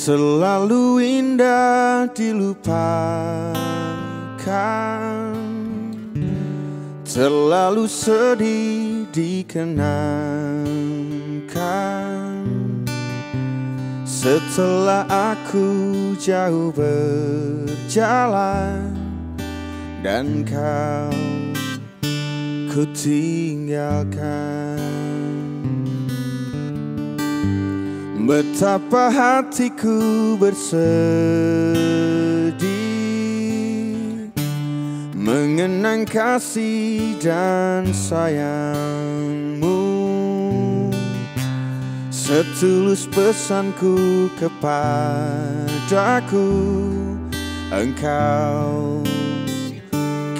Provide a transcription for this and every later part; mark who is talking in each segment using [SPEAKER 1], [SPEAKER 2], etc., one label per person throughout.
[SPEAKER 1] Selalu indah dilupakan. Terlalu sedih dikenangkan. Setelah aku jauh berjalan Dan kau ku tinggalkan Betapa hatiku bersedih Mengenang kasih dan sayangmu. Setulus pesanku kepadaku Engkau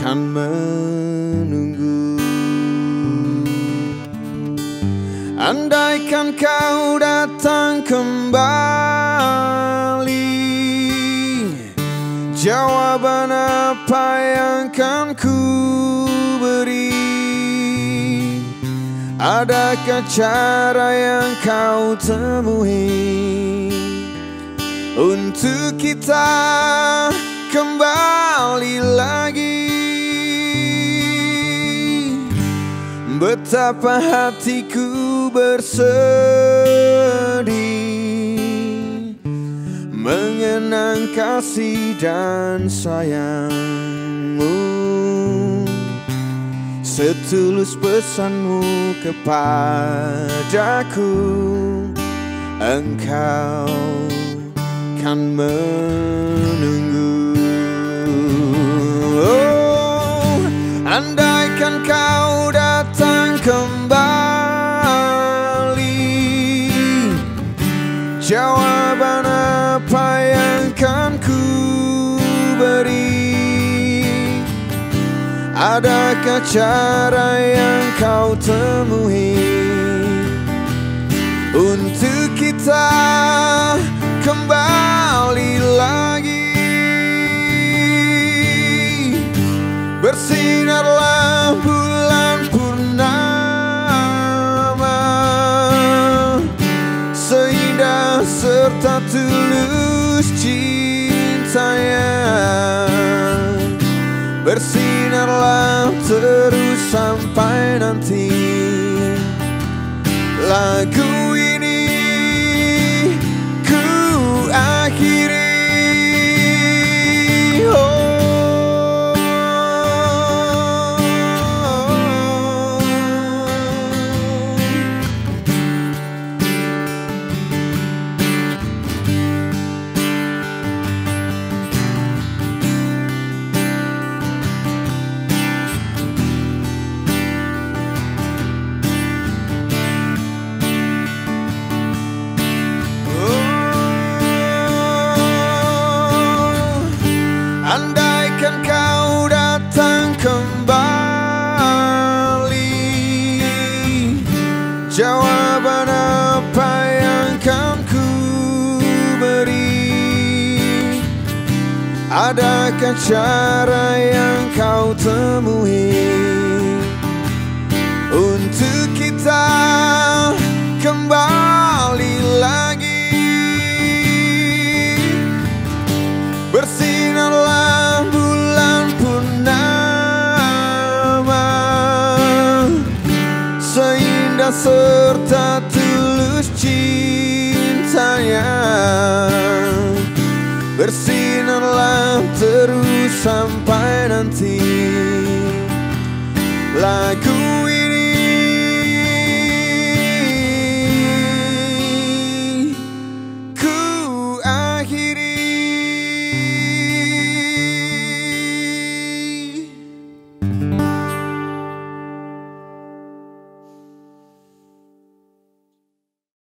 [SPEAKER 1] kan menunggu Andaikan kau datang kembali Jawaban apa yang kan ku beri? Adakah cara yang kau temui Untuk kita kembali lagi? Betapa hatiku bersedih Mengenang kasih dan sayangmu. Setulus pesanmu kepadaku Engkau kan menunggu Adakah cara yang kau temui Untuk kita kembali lagi? Bersinarlah bulan purnama Seindah serta tulus cintanya Bersinarlah terus sampai nanti. Lagu Adakah cara yang kau temui Untuk kita kembali lagi? Bersinarlah bulan purnama Seindah serta tulus cintanya Bersinarlah terus sampai nanti. Lagu